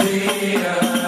Maria.